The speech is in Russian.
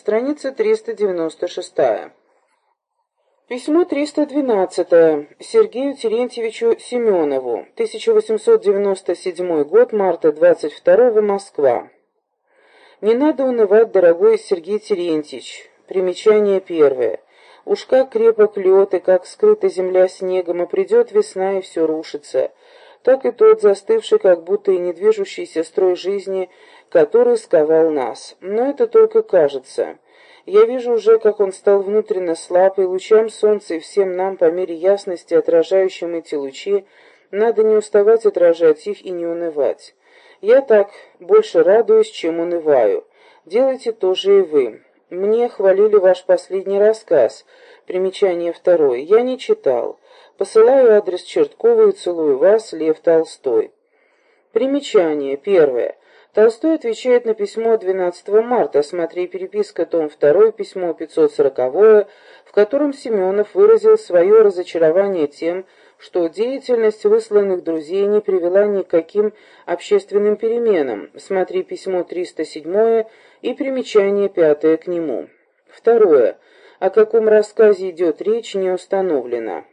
Страница 396. Письмо 312 Сергею Терентьевичу Семенову, 1897 год, марта 22 Москва. Не надо унывать, дорогой Сергей Терентьевич. Примечание первое. Уж как крепок лед, и как скрыта земля снегом, и придет весна, и все рушится, так и тот застывший, как будто и недвижущийся строй жизни, который сковал нас. Но это только кажется. Я вижу уже, как он стал внутренно слаб, и лучам солнца и всем нам, по мере ясности, отражающим эти лучи, надо не уставать отражать их и не унывать. Я так больше радуюсь, чем унываю. Делайте то же и вы. Мне хвалили ваш последний рассказ. Примечание второе. Я не читал. Посылаю адрес Черткова и целую вас, Лев Толстой. Примечание первое. Толстой отвечает на письмо 12 марта, смотри переписка, том 2, письмо 540, в котором Семенов выразил свое разочарование тем, что деятельность высланных друзей не привела ни к каким общественным переменам. Смотри письмо 307 и примечание пятое к нему. Второе. О каком рассказе идет речь, не установлено.